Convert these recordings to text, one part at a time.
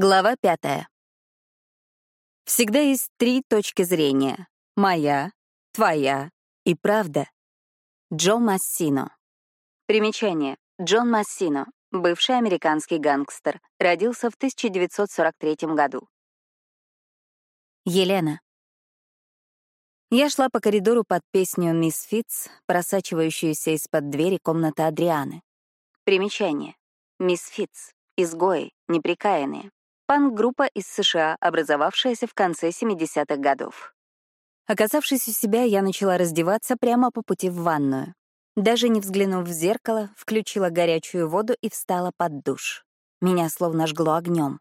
Глава пятая. Всегда есть три точки зрения — моя, твоя и правда. Джо Массино. Примечание. Джон Массино, бывший американский гангстер, родился в 1943 году. Елена. Я шла по коридору под песню «Мисс Фитц», просачивающуюся из-под двери комнаты Адрианы. Примечание. «Мисс Фитц. Изгои, неприкаянные». Панк-группа из США, образовавшаяся в конце 70-х годов. Оказавшись у себя, я начала раздеваться прямо по пути в ванную. Даже не взглянув в зеркало, включила горячую воду и встала под душ. Меня словно жгло огнем.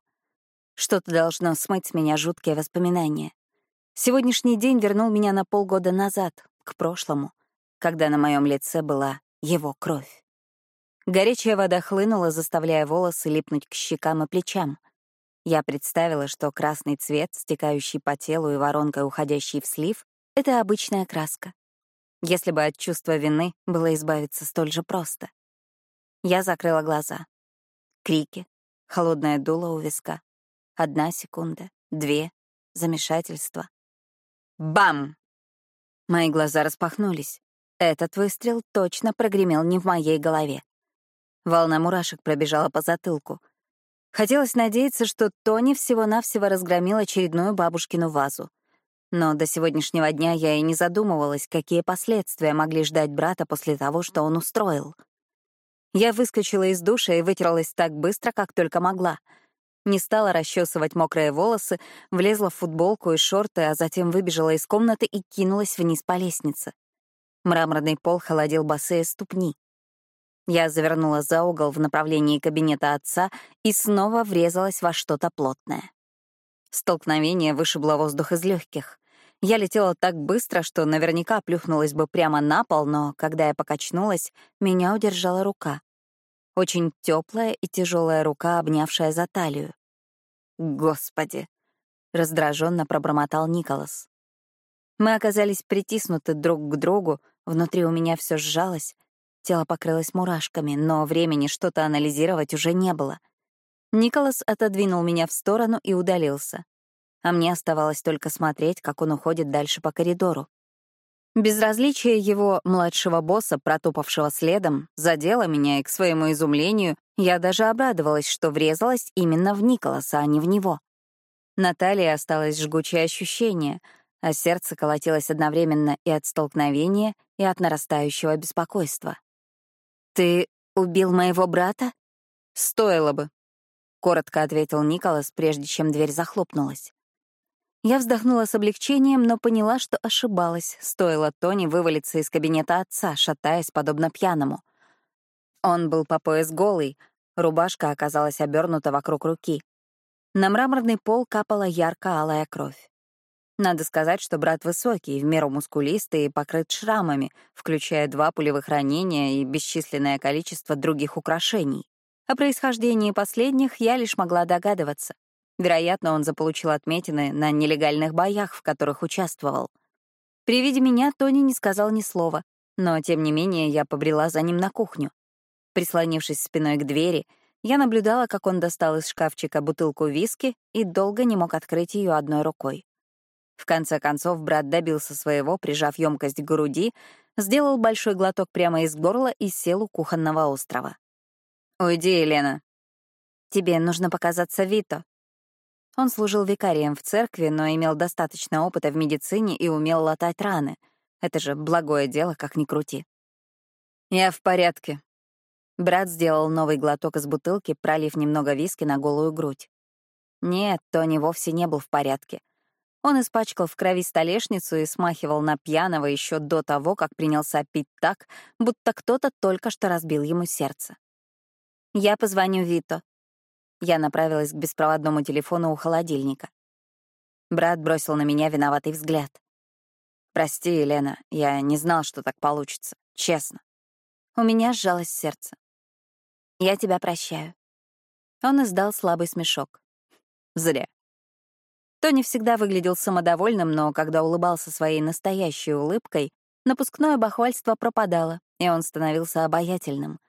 Что-то должно смыть с меня жуткие воспоминания. Сегодняшний день вернул меня на полгода назад, к прошлому, когда на моем лице была его кровь. Горячая вода хлынула, заставляя волосы липнуть к щекам и плечам. Я представила, что красный цвет, стекающий по телу и воронкой уходящий в слив, — это обычная краска. Если бы от чувства вины было избавиться столь же просто. Я закрыла глаза. Крики, холодное дуло у виска. Одна секунда, две, замешательство. Бам! Мои глаза распахнулись. Этот выстрел точно прогремел не в моей голове. Волна мурашек пробежала по затылку — Хотелось надеяться, что Тони всего-навсего разгромил очередную бабушкину вазу. Но до сегодняшнего дня я и не задумывалась, какие последствия могли ждать брата после того, что он устроил. Я выскочила из душа и вытерлась так быстро, как только могла. Не стала расчесывать мокрые волосы, влезла в футболку и шорты, а затем выбежала из комнаты и кинулась вниз по лестнице. Мраморный пол холодил босые ступни. Я завернула за угол в направлении кабинета отца и снова врезалась во что-то плотное. Столкновение вышибло воздух из легких. Я летела так быстро, что наверняка плюхнулась бы прямо на пол, но когда я покачнулась, меня удержала рука. Очень теплая и тяжелая рука, обнявшая за талию. Господи! раздраженно пробормотал Николас. Мы оказались притиснуты друг к другу, внутри у меня все сжалось, Тело покрылось мурашками, но времени что-то анализировать уже не было. Николас отодвинул меня в сторону и удалился. А мне оставалось только смотреть, как он уходит дальше по коридору. Безразличие его младшего босса, протопавшего следом, задело меня, и, к своему изумлению, я даже обрадовалась, что врезалась именно в Николаса, а не в него. На талии осталось жгучее ощущение, а сердце колотилось одновременно и от столкновения, и от нарастающего беспокойства. «Ты убил моего брата?» «Стоило бы», — коротко ответил Николас, прежде чем дверь захлопнулась. Я вздохнула с облегчением, но поняла, что ошибалась, стоило Тони вывалиться из кабинета отца, шатаясь подобно пьяному. Он был по пояс голый, рубашка оказалась обернута вокруг руки. На мраморный пол капала ярко-алая кровь. Надо сказать, что брат высокий, в меру мускулистый и покрыт шрамами, включая два пулевых ранения и бесчисленное количество других украшений. О происхождении последних я лишь могла догадываться. Вероятно, он заполучил отметины на нелегальных боях, в которых участвовал. При виде меня Тони не сказал ни слова, но, тем не менее, я побрела за ним на кухню. Прислонившись спиной к двери, я наблюдала, как он достал из шкафчика бутылку виски и долго не мог открыть ее одной рукой. В конце концов, брат добился своего, прижав емкость к груди, сделал большой глоток прямо из горла и сел у кухонного острова. «Уйди, Елена. Тебе нужно показаться Вито». Он служил викарием в церкви, но имел достаточно опыта в медицине и умел латать раны. Это же благое дело, как ни крути. «Я в порядке». Брат сделал новый глоток из бутылки, пролив немного виски на голую грудь. Нет, Тони вовсе не был в порядке. Он испачкал в крови столешницу и смахивал на пьяного еще до того, как принялся пить так, будто кто-то только что разбил ему сердце. «Я позвоню Вито». Я направилась к беспроводному телефону у холодильника. Брат бросил на меня виноватый взгляд. «Прости, Елена, я не знал, что так получится, честно». У меня сжалось сердце. «Я тебя прощаю». Он издал слабый смешок. «Зря. Тони всегда выглядел самодовольным, но когда улыбался своей настоящей улыбкой, напускное бахвальство пропадало, и он становился обаятельным.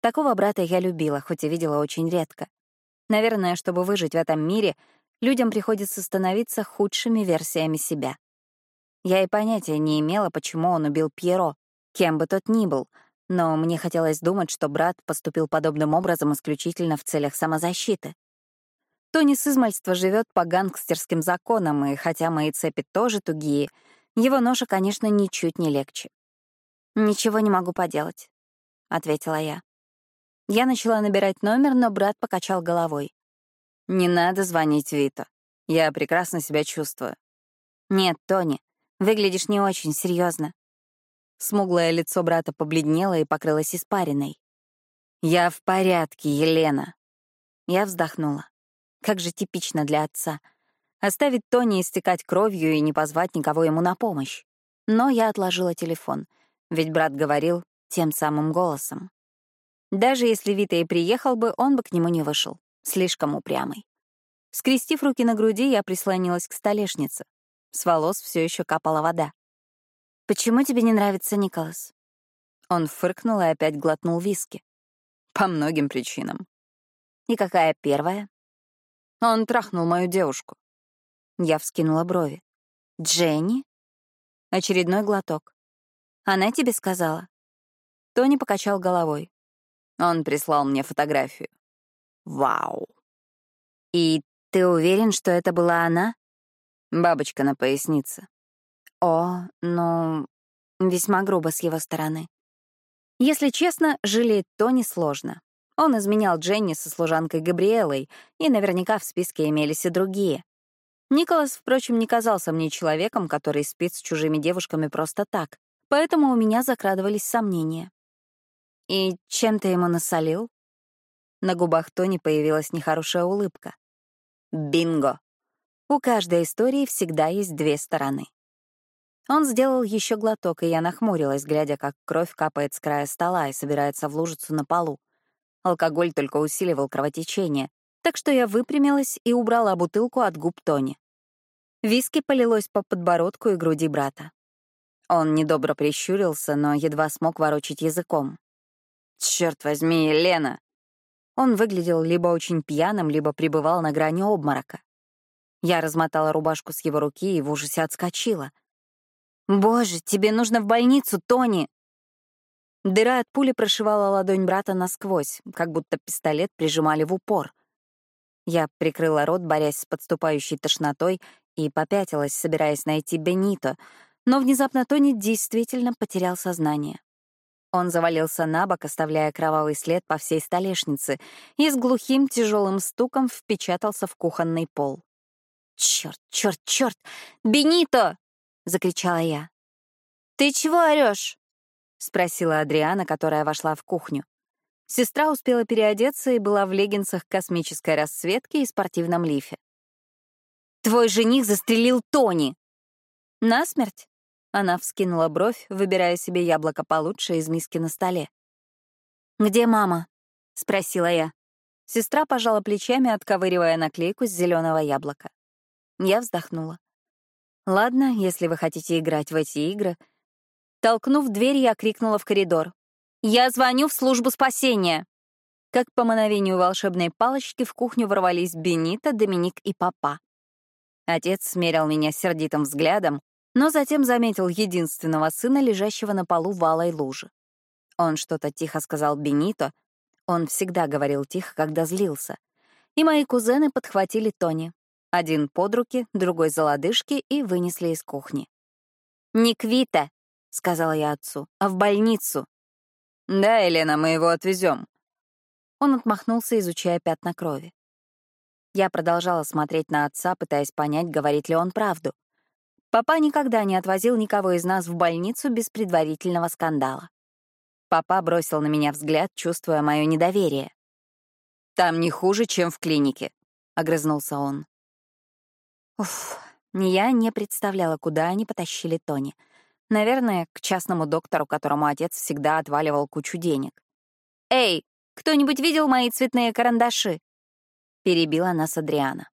Такого брата я любила, хоть и видела очень редко. Наверное, чтобы выжить в этом мире, людям приходится становиться худшими версиями себя. Я и понятия не имела, почему он убил Пьеро, кем бы тот ни был, но мне хотелось думать, что брат поступил подобным образом исключительно в целях самозащиты. Тони с измальства живет по гангстерским законам, и хотя мои цепи тоже тугие, его ноша, конечно, ничуть не легче. «Ничего не могу поделать», — ответила я. Я начала набирать номер, но брат покачал головой. «Не надо звонить Вито. Я прекрасно себя чувствую». «Нет, Тони, выглядишь не очень серьезно. Смуглое лицо брата побледнело и покрылось испариной. «Я в порядке, Елена». Я вздохнула. Как же типично для отца. Оставить Тони истекать кровью и не позвать никого ему на помощь. Но я отложила телефон, ведь брат говорил тем самым голосом. Даже если Вита и приехал бы, он бы к нему не вышел. Слишком упрямый. Скрестив руки на груди, я прислонилась к столешнице. С волос все еще капала вода. «Почему тебе не нравится Николас?» Он фыркнул и опять глотнул виски. «По многим причинам». «И какая первая?» Он трахнул мою девушку. Я вскинула брови. «Дженни?» Очередной глоток. «Она тебе сказала?» Тони покачал головой. Он прислал мне фотографию. Вау. И ты уверен, что это была она? Бабочка на пояснице. О, ну, весьма грубо с его стороны. Если честно, жалеть Тони сложно. Он изменял Дженни со служанкой Габриэлой, и наверняка в списке имелись и другие. Николас, впрочем, не казался мне человеком, который спит с чужими девушками просто так, поэтому у меня закрадывались сомнения. «И чем ты ему насолил?» На губах Тони появилась нехорошая улыбка. «Бинго! У каждой истории всегда есть две стороны». Он сделал еще глоток, и я нахмурилась, глядя, как кровь капает с края стола и собирается в лужицу на полу. Алкоголь только усиливал кровотечение, так что я выпрямилась и убрала бутылку от губ Тони. Виски полилось по подбородку и груди брата. Он недобро прищурился, но едва смог ворочить языком. Черт возьми, Елена!» Он выглядел либо очень пьяным, либо пребывал на грани обморока. Я размотала рубашку с его руки и в ужасе отскочила. «Боже, тебе нужно в больницу, Тони!» Дыра от пули прошивала ладонь брата насквозь, как будто пистолет прижимали в упор. Я прикрыла рот, борясь с подступающей тошнотой, и попятилась, собираясь найти Бенито, но внезапно Тони действительно потерял сознание. Он завалился на бок, оставляя кровавый след по всей столешнице, и с глухим тяжелым стуком впечатался в кухонный пол. «Черт, черт, черт! Бенито!» — закричала я. «Ты чего орешь?» — спросила Адриана, которая вошла в кухню. Сестра успела переодеться и была в леггинсах космической расцветки и спортивном лифе. «Твой жених застрелил Тони!» «Насмерть?» Она вскинула бровь, выбирая себе яблоко получше из миски на столе. «Где мама?» — спросила я. Сестра пожала плечами, отковыривая наклейку с зеленого яблока. Я вздохнула. «Ладно, если вы хотите играть в эти игры». Толкнув дверь, я крикнула в коридор. «Я звоню в службу спасения!» Как по мановению волшебной палочки в кухню ворвались Бенита, Доминик и Папа. Отец смерил меня сердитым взглядом, но затем заметил единственного сына, лежащего на полу в алой луже. Он что-то тихо сказал Бенито, он всегда говорил тихо, когда злился. И мои кузены подхватили Тони. Один под руки, другой за лодыжки и вынесли из кухни. «Не Квита», — сказала я отцу, — «а в больницу». «Да, Елена, мы его отвезем. Он отмахнулся, изучая пятна крови. Я продолжала смотреть на отца, пытаясь понять, говорит ли он правду. Папа никогда не отвозил никого из нас в больницу без предварительного скандала. Папа бросил на меня взгляд, чувствуя мое недоверие. «Там не хуже, чем в клинике», — огрызнулся он. Уф, я не представляла, куда они потащили Тони. Наверное, к частному доктору, которому отец всегда отваливал кучу денег. «Эй, кто-нибудь видел мои цветные карандаши?» Перебила нас Адриана.